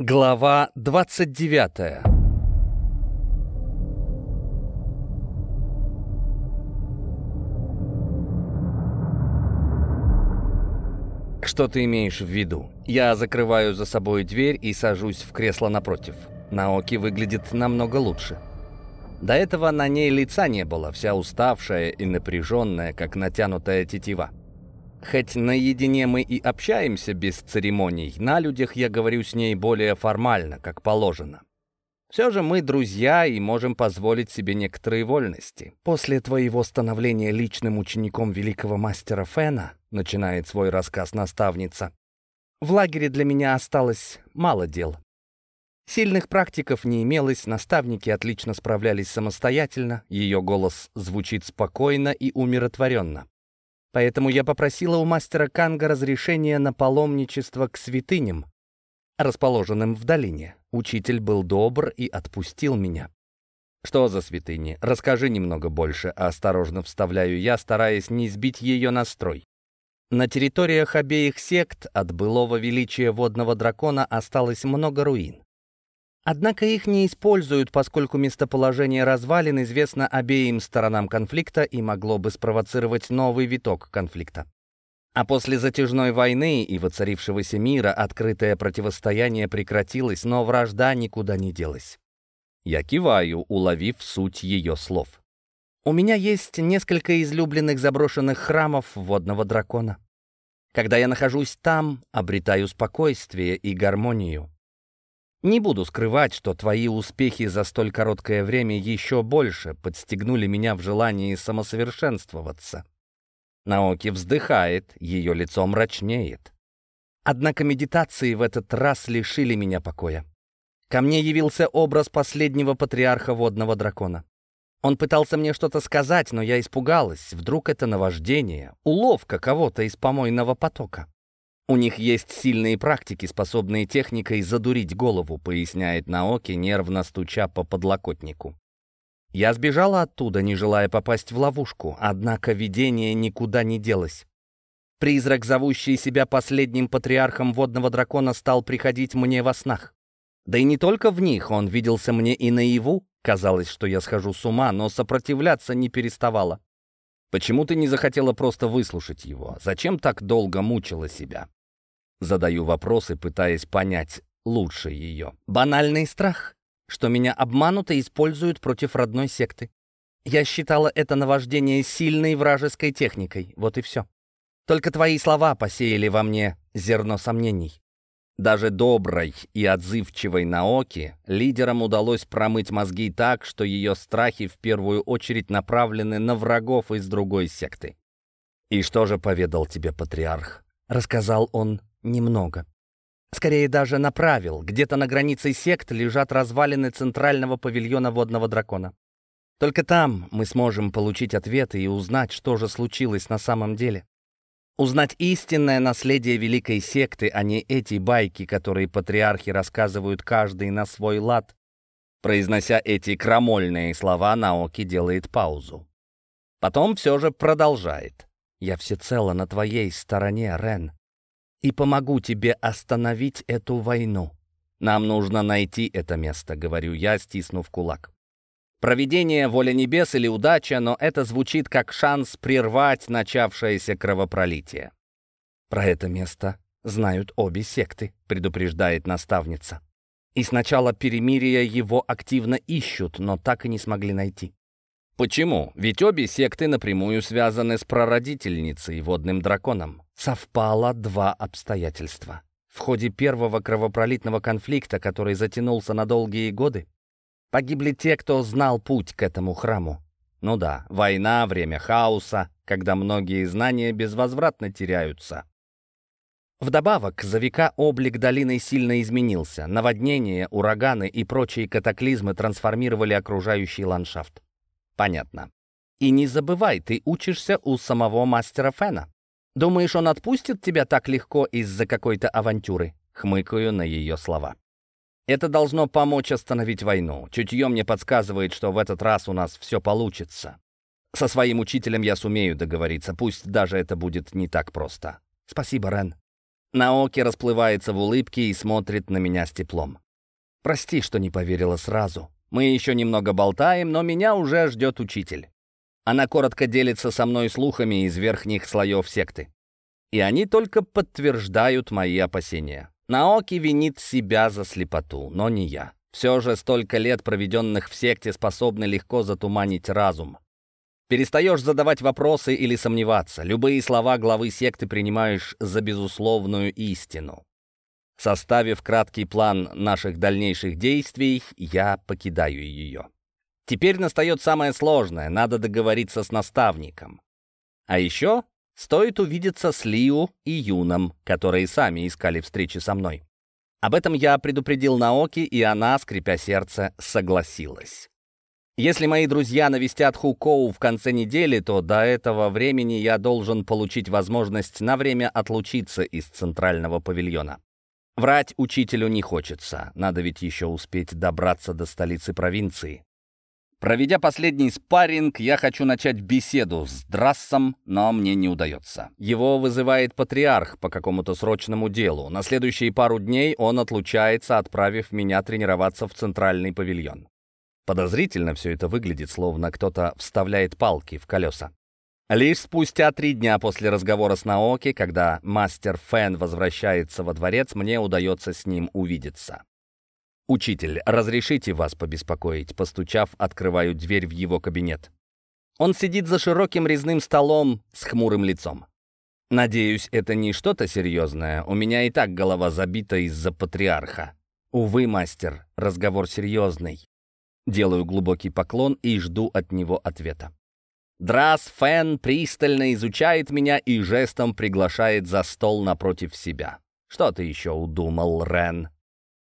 Глава 29 Что ты имеешь в виду? Я закрываю за собой дверь и сажусь в кресло напротив. Наоки выглядит намного лучше. До этого на ней лица не было, вся уставшая и напряженная, как натянутая тетива. Хоть наедине мы и общаемся без церемоний, на людях я говорю с ней более формально, как положено. Все же мы друзья и можем позволить себе некоторые вольности. После твоего становления личным учеником великого мастера Фена, начинает свой рассказ наставница, в лагере для меня осталось мало дел. Сильных практиков не имелось, наставники отлично справлялись самостоятельно, ее голос звучит спокойно и умиротворенно. Поэтому я попросила у мастера Канга разрешения на паломничество к святыням, расположенным в долине. Учитель был добр и отпустил меня. «Что за святыни? Расскажи немного больше», — осторожно вставляю я, стараясь не сбить ее настрой. На территориях обеих сект от былого величия водного дракона осталось много руин. Однако их не используют, поскольку местоположение развалин известно обеим сторонам конфликта и могло бы спровоцировать новый виток конфликта. А после затяжной войны и воцарившегося мира открытое противостояние прекратилось, но вражда никуда не делась. Я киваю, уловив суть ее слов. У меня есть несколько излюбленных заброшенных храмов водного дракона. Когда я нахожусь там, обретаю спокойствие и гармонию. Не буду скрывать, что твои успехи за столь короткое время еще больше подстегнули меня в желании самосовершенствоваться. Наоки вздыхает, ее лицо мрачнеет. Однако медитации в этот раз лишили меня покоя. Ко мне явился образ последнего патриарха водного дракона. Он пытался мне что-то сказать, но я испугалась. Вдруг это наваждение, уловка кого-то из помойного потока. У них есть сильные практики, способные техникой задурить голову, поясняет Наоки, нервно стуча по подлокотнику. Я сбежала оттуда, не желая попасть в ловушку, однако видение никуда не делось. Призрак, зовущий себя последним патриархом водного дракона, стал приходить мне во снах. Да и не только в них, он виделся мне и наяву. Казалось, что я схожу с ума, но сопротивляться не переставала. Почему ты не захотела просто выслушать его? Зачем так долго мучила себя? Задаю вопросы, пытаясь понять лучше ее. Банальный страх, что меня обманут и используют против родной секты. Я считала это наваждение сильной вражеской техникой, вот и все. Только твои слова посеяли во мне зерно сомнений. Даже доброй и отзывчивой Наоки лидерам удалось промыть мозги так, что ее страхи в первую очередь направлены на врагов из другой секты. «И что же поведал тебе патриарх?» — рассказал он немного. Скорее даже направил. Где-то на границе сект лежат развалины центрального павильона водного дракона. Только там мы сможем получить ответы и узнать, что же случилось на самом деле. Узнать истинное наследие великой секты, а не эти байки, которые патриархи рассказывают каждый на свой лад. Произнося эти крамольные слова, Наоки делает паузу. Потом все же продолжает. «Я всецело на твоей стороне, Рен и помогу тебе остановить эту войну. Нам нужно найти это место, говорю я, стиснув кулак. Проведение, воля небес или удача, но это звучит как шанс прервать начавшееся кровопролитие. Про это место знают обе секты, предупреждает наставница. И с начала перемирия его активно ищут, но так и не смогли найти. Почему? Ведь обе секты напрямую связаны с прародительницей, водным драконом совпало два обстоятельства. В ходе первого кровопролитного конфликта, который затянулся на долгие годы, погибли те, кто знал путь к этому храму. Ну да, война, время хаоса, когда многие знания безвозвратно теряются. Вдобавок, за века облик долины сильно изменился. Наводнения, ураганы и прочие катаклизмы трансформировали окружающий ландшафт. Понятно. И не забывай, ты учишься у самого мастера Фена. Думаешь, он отпустит тебя так легко из-за какой-то авантюры?» Хмыкаю на ее слова. «Это должно помочь остановить войну. Чутье мне подсказывает, что в этот раз у нас все получится. Со своим учителем я сумею договориться, пусть даже это будет не так просто. Спасибо, Рен. Наоки расплывается в улыбке и смотрит на меня с теплом. «Прости, что не поверила сразу. Мы еще немного болтаем, но меня уже ждет учитель. Она коротко делится со мной слухами из верхних слоев секты. И они только подтверждают мои опасения. Наоки винит себя за слепоту, но не я. Все же столько лет, проведенных в секте, способны легко затуманить разум. Перестаешь задавать вопросы или сомневаться. Любые слова главы секты принимаешь за безусловную истину. Составив краткий план наших дальнейших действий, я покидаю ее. Теперь настает самое сложное — надо договориться с наставником. А еще стоит увидеться с Лиу и Юном, которые сами искали встречи со мной. Об этом я предупредил Наоки, и она, скрипя сердце, согласилась. Если мои друзья навестят Хукоу в конце недели, то до этого времени я должен получить возможность на время отлучиться из центрального павильона. Врать учителю не хочется, надо ведь еще успеть добраться до столицы провинции. Проведя последний спарринг, я хочу начать беседу с Драссом, но мне не удается. Его вызывает патриарх по какому-то срочному делу. На следующие пару дней он отлучается, отправив меня тренироваться в центральный павильон. Подозрительно все это выглядит, словно кто-то вставляет палки в колеса. Лишь спустя три дня после разговора с Наоки, когда мастер Фэн возвращается во дворец, мне удается с ним увидеться. «Учитель, разрешите вас побеспокоить?» Постучав, открываю дверь в его кабинет. Он сидит за широким резным столом с хмурым лицом. Надеюсь, это не что-то серьезное. У меня и так голова забита из-за патриарха. Увы, мастер, разговор серьезный. Делаю глубокий поклон и жду от него ответа. Драс Фен пристально изучает меня и жестом приглашает за стол напротив себя. «Что ты еще удумал, Рен?»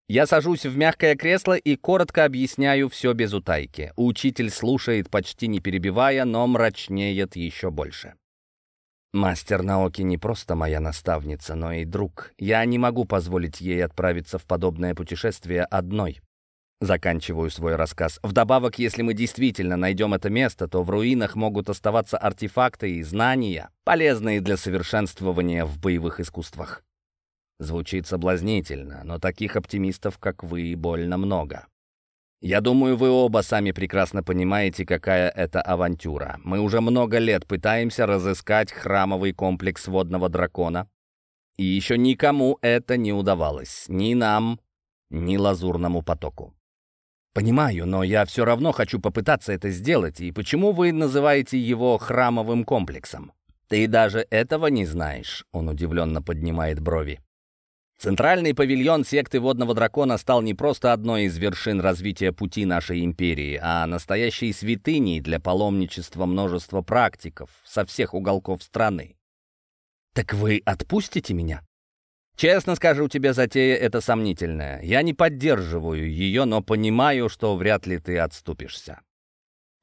Я сажусь в мягкое кресло и коротко объясняю все без утайки. Учитель слушает, почти не перебивая, но мрачнеет еще больше. Мастер Наоки не просто моя наставница, но и друг. Я не могу позволить ей отправиться в подобное путешествие одной. Заканчиваю свой рассказ. Вдобавок, если мы действительно найдем это место, то в руинах могут оставаться артефакты и знания, полезные для совершенствования в боевых искусствах. Звучит соблазнительно, но таких оптимистов, как вы, больно много. Я думаю, вы оба сами прекрасно понимаете, какая это авантюра. Мы уже много лет пытаемся разыскать храмовый комплекс водного дракона, и еще никому это не удавалось. Ни нам, ни лазурному потоку. «Понимаю, но я все равно хочу попытаться это сделать. И почему вы называете его храмовым комплексом?» «Ты даже этого не знаешь», — он удивленно поднимает брови. Центральный павильон секты Водного Дракона стал не просто одной из вершин развития пути нашей империи, а настоящей святыней для паломничества множества практиков со всех уголков страны. «Так вы отпустите меня?» Честно скажу тебе, затея эта сомнительная. Я не поддерживаю ее, но понимаю, что вряд ли ты отступишься.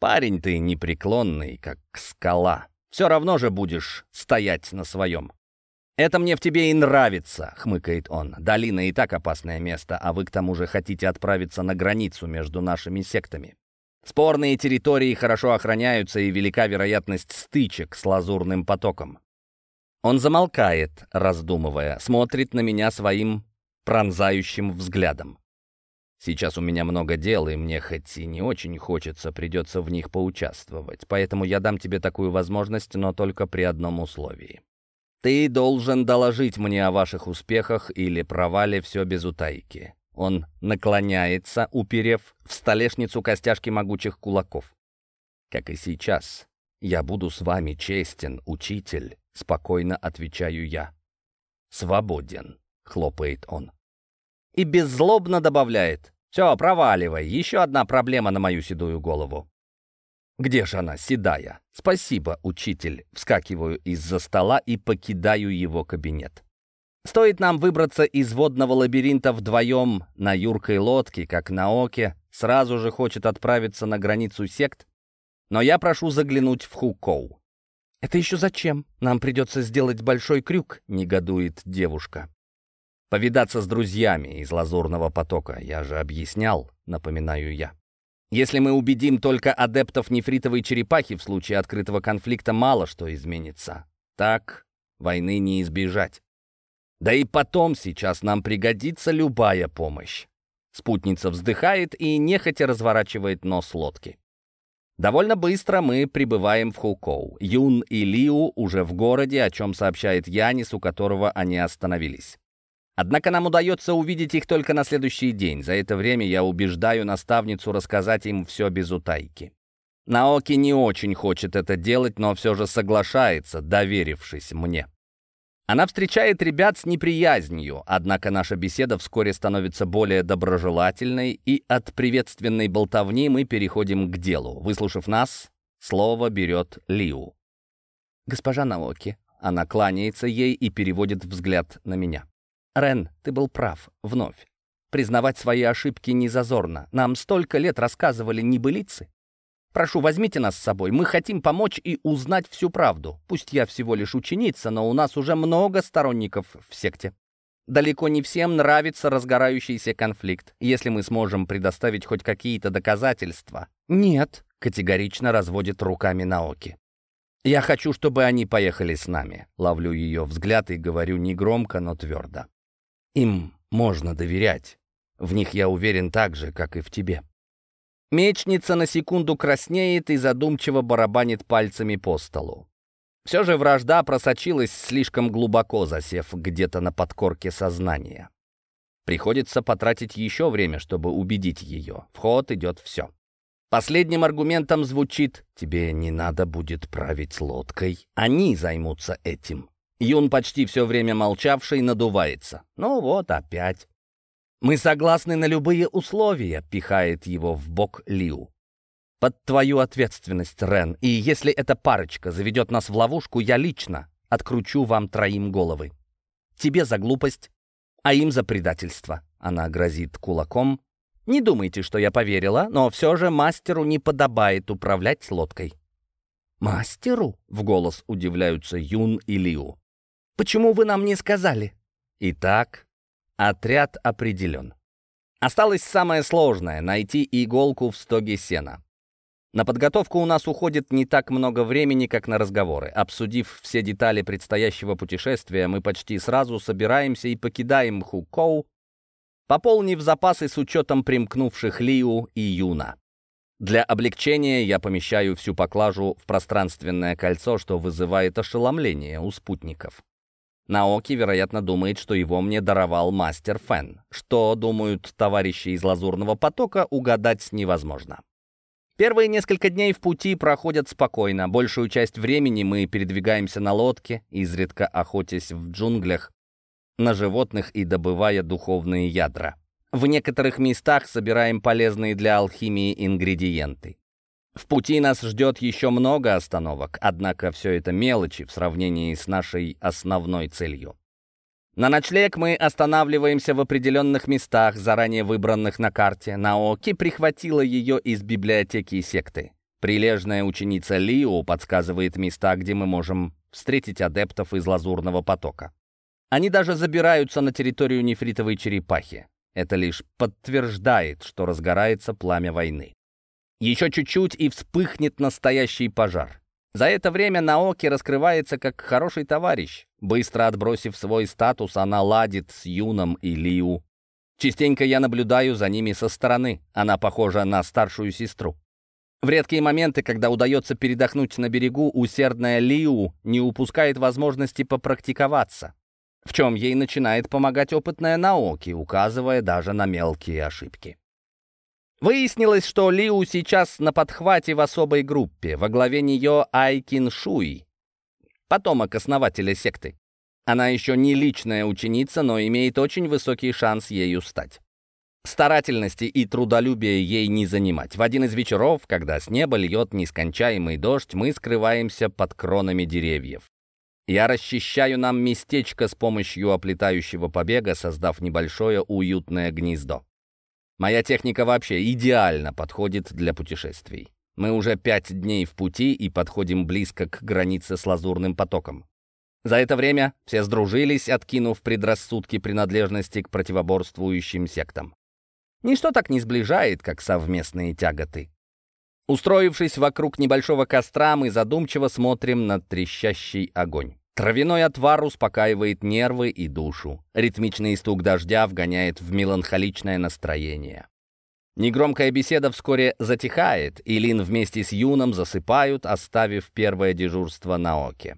Парень ты непреклонный, как скала. Все равно же будешь стоять на своем. «Это мне в тебе и нравится», — хмыкает он. «Долина и так опасное место, а вы к тому же хотите отправиться на границу между нашими сектами. Спорные территории хорошо охраняются, и велика вероятность стычек с лазурным потоком. Он замолкает, раздумывая, смотрит на меня своим пронзающим взглядом. Сейчас у меня много дел, и мне хоть и не очень хочется, придется в них поучаствовать. Поэтому я дам тебе такую возможность, но только при одном условии. Ты должен доложить мне о ваших успехах или провале все без утайки. Он наклоняется, уперев в столешницу костяшки могучих кулаков. Как и сейчас, я буду с вами честен, учитель. Спокойно отвечаю я. «Свободен», — хлопает он. И беззлобно добавляет. «Все, проваливай, еще одна проблема на мою седую голову». «Где же она, седая?» «Спасибо, учитель». Вскакиваю из-за стола и покидаю его кабинет. Стоит нам выбраться из водного лабиринта вдвоем на юркой лодке, как на оке, сразу же хочет отправиться на границу сект, но я прошу заглянуть в Хукоу. «Это еще зачем? Нам придется сделать большой крюк», — негодует девушка. «Повидаться с друзьями из лазурного потока, я же объяснял», — напоминаю я. «Если мы убедим только адептов нефритовой черепахи в случае открытого конфликта, мало что изменится. Так войны не избежать». Да и потом сейчас нам пригодится любая помощь. Спутница вздыхает и нехотя разворачивает нос лодки. Довольно быстро мы прибываем в Хукоу. Юн и Лиу уже в городе, о чем сообщает Янис, у которого они остановились. Однако нам удается увидеть их только на следующий день. За это время я убеждаю наставницу рассказать им все без утайки. Наоки не очень хочет это делать, но все же соглашается, доверившись мне. Она встречает ребят с неприязнью, однако наша беседа вскоре становится более доброжелательной, и от приветственной болтовни мы переходим к делу. Выслушав нас, слово берет Лиу. «Госпожа Наоки», она кланяется ей и переводит взгляд на меня. «Рен, ты был прав, вновь. Признавать свои ошибки не зазорно. Нам столько лет рассказывали небылицы. Прошу, возьмите нас с собой. Мы хотим помочь и узнать всю правду. Пусть я всего лишь ученица, но у нас уже много сторонников в секте. Далеко не всем нравится разгорающийся конфликт. Если мы сможем предоставить хоть какие-то доказательства. Нет, категорично разводит руками Наоки. Я хочу, чтобы они поехали с нами. Ловлю ее взгляд и говорю негромко, но твердо. Им можно доверять. В них я уверен так же, как и в тебе. Мечница на секунду краснеет и задумчиво барабанит пальцами по столу. Все же вражда просочилась слишком глубоко, засев где-то на подкорке сознания. Приходится потратить еще время, чтобы убедить ее. В ход идет все. Последним аргументом звучит «Тебе не надо будет править лодкой. Они займутся этим». Юн, почти все время молчавший, надувается. Ну вот опять. «Мы согласны на любые условия», — пихает его в бок Лиу. «Под твою ответственность, Рен, и если эта парочка заведет нас в ловушку, я лично откручу вам троим головы. Тебе за глупость, а им за предательство». Она грозит кулаком. «Не думайте, что я поверила, но все же мастеру не подобает управлять лодкой». «Мастеру?» — в голос удивляются Юн и Лиу. «Почему вы нам не сказали?» «Итак, Отряд определен. Осталось самое сложное — найти иголку в стоге сена. На подготовку у нас уходит не так много времени, как на разговоры. Обсудив все детали предстоящего путешествия, мы почти сразу собираемся и покидаем Хукоу, пополнив запасы с учетом примкнувших Лиу и Юна. Для облегчения я помещаю всю поклажу в пространственное кольцо, что вызывает ошеломление у спутников. Наоки, вероятно, думает, что его мне даровал мастер Фен. Что думают товарищи из Лазурного потока, угадать невозможно. Первые несколько дней в пути проходят спокойно. Большую часть времени мы передвигаемся на лодке, изредка охотясь в джунглях, на животных и добывая духовные ядра. В некоторых местах собираем полезные для алхимии ингредиенты. В пути нас ждет еще много остановок, однако все это мелочи в сравнении с нашей основной целью. На ночлег мы останавливаемся в определенных местах, заранее выбранных на карте. Наоки прихватила ее из библиотеки секты. Прилежная ученица Лио подсказывает места, где мы можем встретить адептов из Лазурного потока. Они даже забираются на территорию нефритовой черепахи. Это лишь подтверждает, что разгорается пламя войны. Еще чуть-чуть и вспыхнет настоящий пожар. За это время Наоки раскрывается как хороший товарищ. Быстро отбросив свой статус, она ладит с Юном и Лиу. Частенько я наблюдаю за ними со стороны. Она похожа на старшую сестру. В редкие моменты, когда удается передохнуть на берегу, усердная Лиу не упускает возможности попрактиковаться, в чем ей начинает помогать опытная Наоки, указывая даже на мелкие ошибки. Выяснилось, что Лиу сейчас на подхвате в особой группе. Во главе нее Айкин Шуй, потомок основателя секты. Она еще не личная ученица, но имеет очень высокий шанс ею стать. Старательности и трудолюбия ей не занимать. В один из вечеров, когда с неба льет нескончаемый дождь, мы скрываемся под кронами деревьев. Я расчищаю нам местечко с помощью оплетающего побега, создав небольшое уютное гнездо. Моя техника вообще идеально подходит для путешествий. Мы уже пять дней в пути и подходим близко к границе с лазурным потоком. За это время все сдружились, откинув предрассудки принадлежности к противоборствующим сектам. Ничто так не сближает, как совместные тяготы. Устроившись вокруг небольшого костра, мы задумчиво смотрим на трещащий огонь. Травяной отвар успокаивает нервы и душу. Ритмичный стук дождя вгоняет в меланхоличное настроение. Негромкая беседа вскоре затихает, и Лин вместе с Юном засыпают, оставив первое дежурство на оке.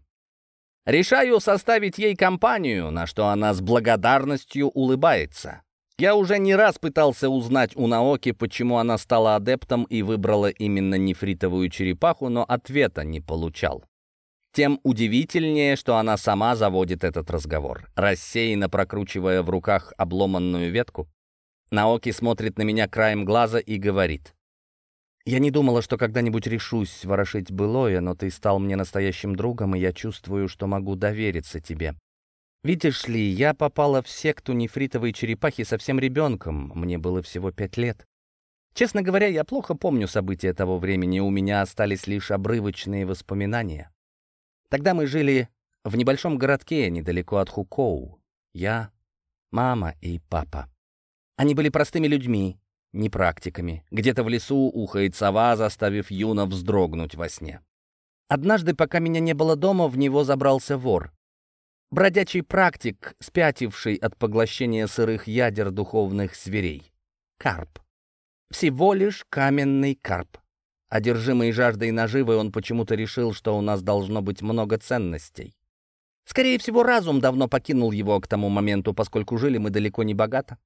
Решаю составить ей компанию, на что она с благодарностью улыбается. Я уже не раз пытался узнать у Наоки, почему она стала адептом и выбрала именно нефритовую черепаху, но ответа не получал. Тем удивительнее, что она сама заводит этот разговор, рассеянно прокручивая в руках обломанную ветку. Наоки смотрит на меня краем глаза и говорит. «Я не думала, что когда-нибудь решусь ворошить былое, но ты стал мне настоящим другом, и я чувствую, что могу довериться тебе. Видишь ли, я попала в секту нефритовой черепахи совсем ребенком, мне было всего пять лет. Честно говоря, я плохо помню события того времени, у меня остались лишь обрывочные воспоминания. Тогда мы жили в небольшом городке недалеко от Хукоу. Я, мама и папа. Они были простыми людьми, не практиками. Где-то в лесу ухает сова, заставив Юна вздрогнуть во сне. Однажды, пока меня не было дома, в него забрался вор. Бродячий практик, спятивший от поглощения сырых ядер духовных зверей. Карп. Всего лишь каменный карп. Одержимый жаждой наживы, он почему-то решил, что у нас должно быть много ценностей. Скорее всего, разум давно покинул его к тому моменту, поскольку жили мы далеко не богато.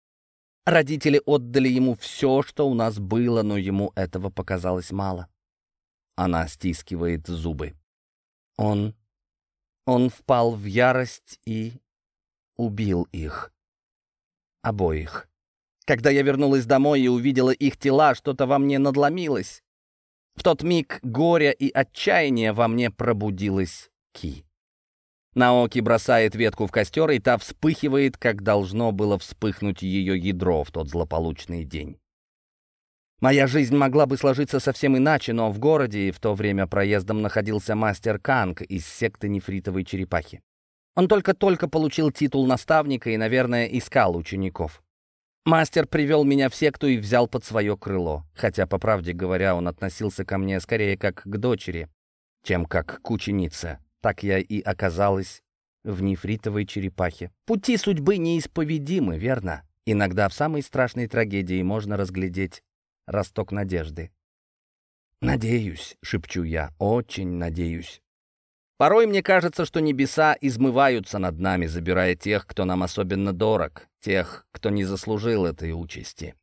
Родители отдали ему все, что у нас было, но ему этого показалось мало. Она стискивает зубы. Он... он впал в ярость и убил их. Обоих. Когда я вернулась домой и увидела их тела, что-то во мне надломилось. В тот миг горя и отчаяния во мне пробудилась Ки. Наоки бросает ветку в костер, и та вспыхивает, как должно было вспыхнуть ее ядро в тот злополучный день. Моя жизнь могла бы сложиться совсем иначе, но в городе в то время проездом находился мастер Канг из секты нефритовой черепахи. Он только-только получил титул наставника и, наверное, искал учеников. Мастер привел меня в секту и взял под свое крыло, хотя, по правде говоря, он относился ко мне скорее как к дочери, чем как к ученице. Так я и оказалась в нефритовой черепахе. Пути судьбы неисповедимы, верно? Иногда в самой страшной трагедии можно разглядеть росток надежды. «Надеюсь», — шепчу я, — «очень надеюсь». Порой мне кажется, что небеса измываются над нами, забирая тех, кто нам особенно дорог, тех, кто не заслужил этой участи.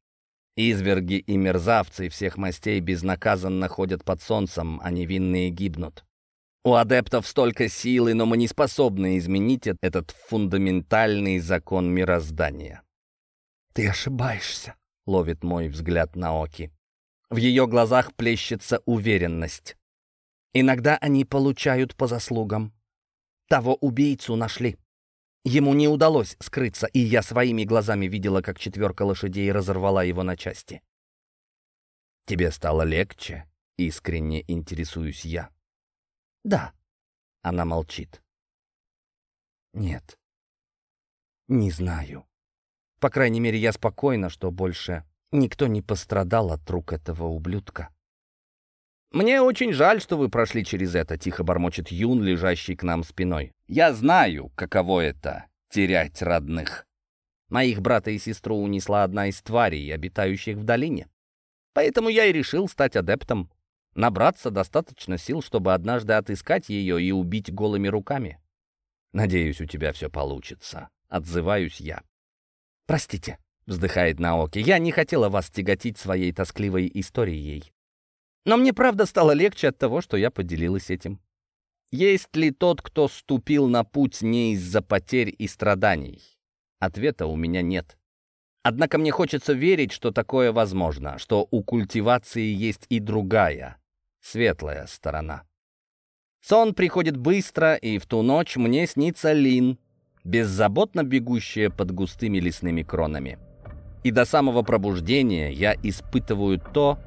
Изверги и мерзавцы всех мастей безнаказанно ходят под солнцем, а невинные гибнут. У адептов столько силы, но мы не способны изменить этот фундаментальный закон мироздания. «Ты ошибаешься», — ловит мой взгляд Наоки. В ее глазах плещется уверенность. Иногда они получают по заслугам. Того убийцу нашли. Ему не удалось скрыться, и я своими глазами видела, как четверка лошадей разорвала его на части. «Тебе стало легче?» — искренне интересуюсь я. «Да». Она молчит. «Нет. Не знаю. По крайней мере, я спокойна, что больше никто не пострадал от рук этого ублюдка». «Мне очень жаль, что вы прошли через это», — тихо бормочет Юн, лежащий к нам спиной. «Я знаю, каково это — терять родных. Моих брата и сестру унесла одна из тварей, обитающих в долине. Поэтому я и решил стать адептом. Набраться достаточно сил, чтобы однажды отыскать ее и убить голыми руками. Надеюсь, у тебя все получится. Отзываюсь я. Простите, вздыхает Наоки. Я не хотела вас тяготить своей тоскливой историей. Но мне правда стало легче от того, что я поделилась этим. Есть ли тот, кто ступил на путь не из-за потерь и страданий? Ответа у меня нет. Однако мне хочется верить, что такое возможно, что у культивации есть и другая, светлая сторона. Сон приходит быстро, и в ту ночь мне снится Лин, беззаботно бегущая под густыми лесными кронами. И до самого пробуждения я испытываю то,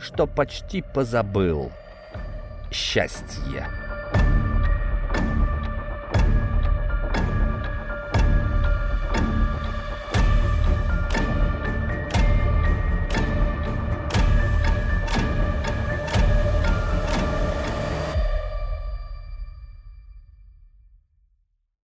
что почти позабыл. Счастье.